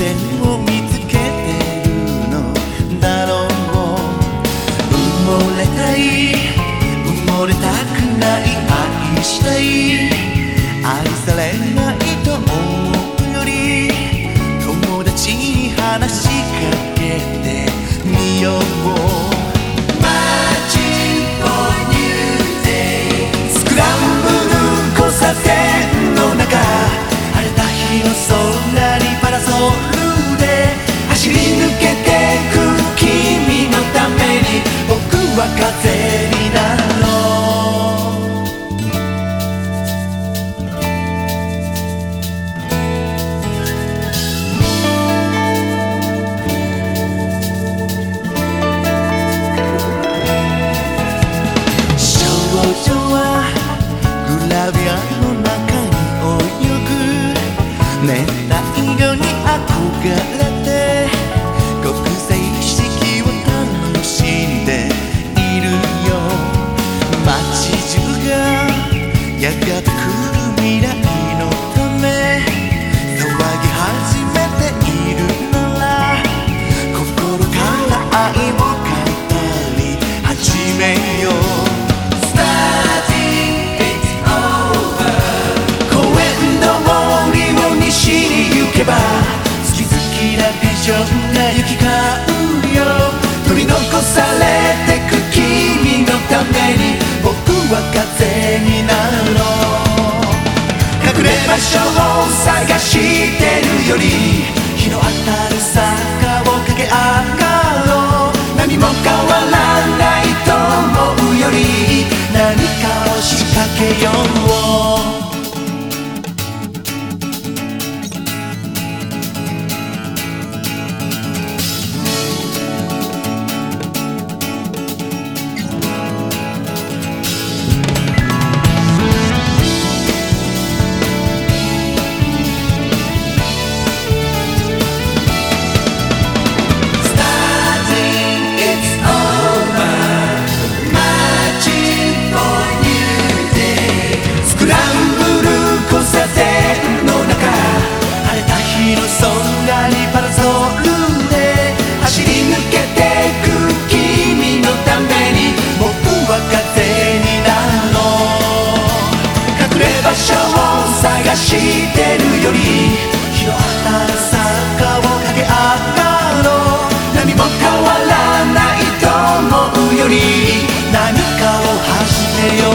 見つけてるの。だろうもれたい。埋もれたくない愛したい。愛されないと思うより友達に話しかけてみよう。やがて来る未来のため騒ぎ始めているなら心から愛を語り始めよう公園の森を西に行けばが行き交うよ。取り残されてく君のために僕は風になろう。隠れ場所を探してるより日の当たる坂を駆け上がろう。何も変わらないと思うより何かを仕掛けよう。してるより日のる坂を駆け上がろう。何も変わらないと思うより何かを走ってよ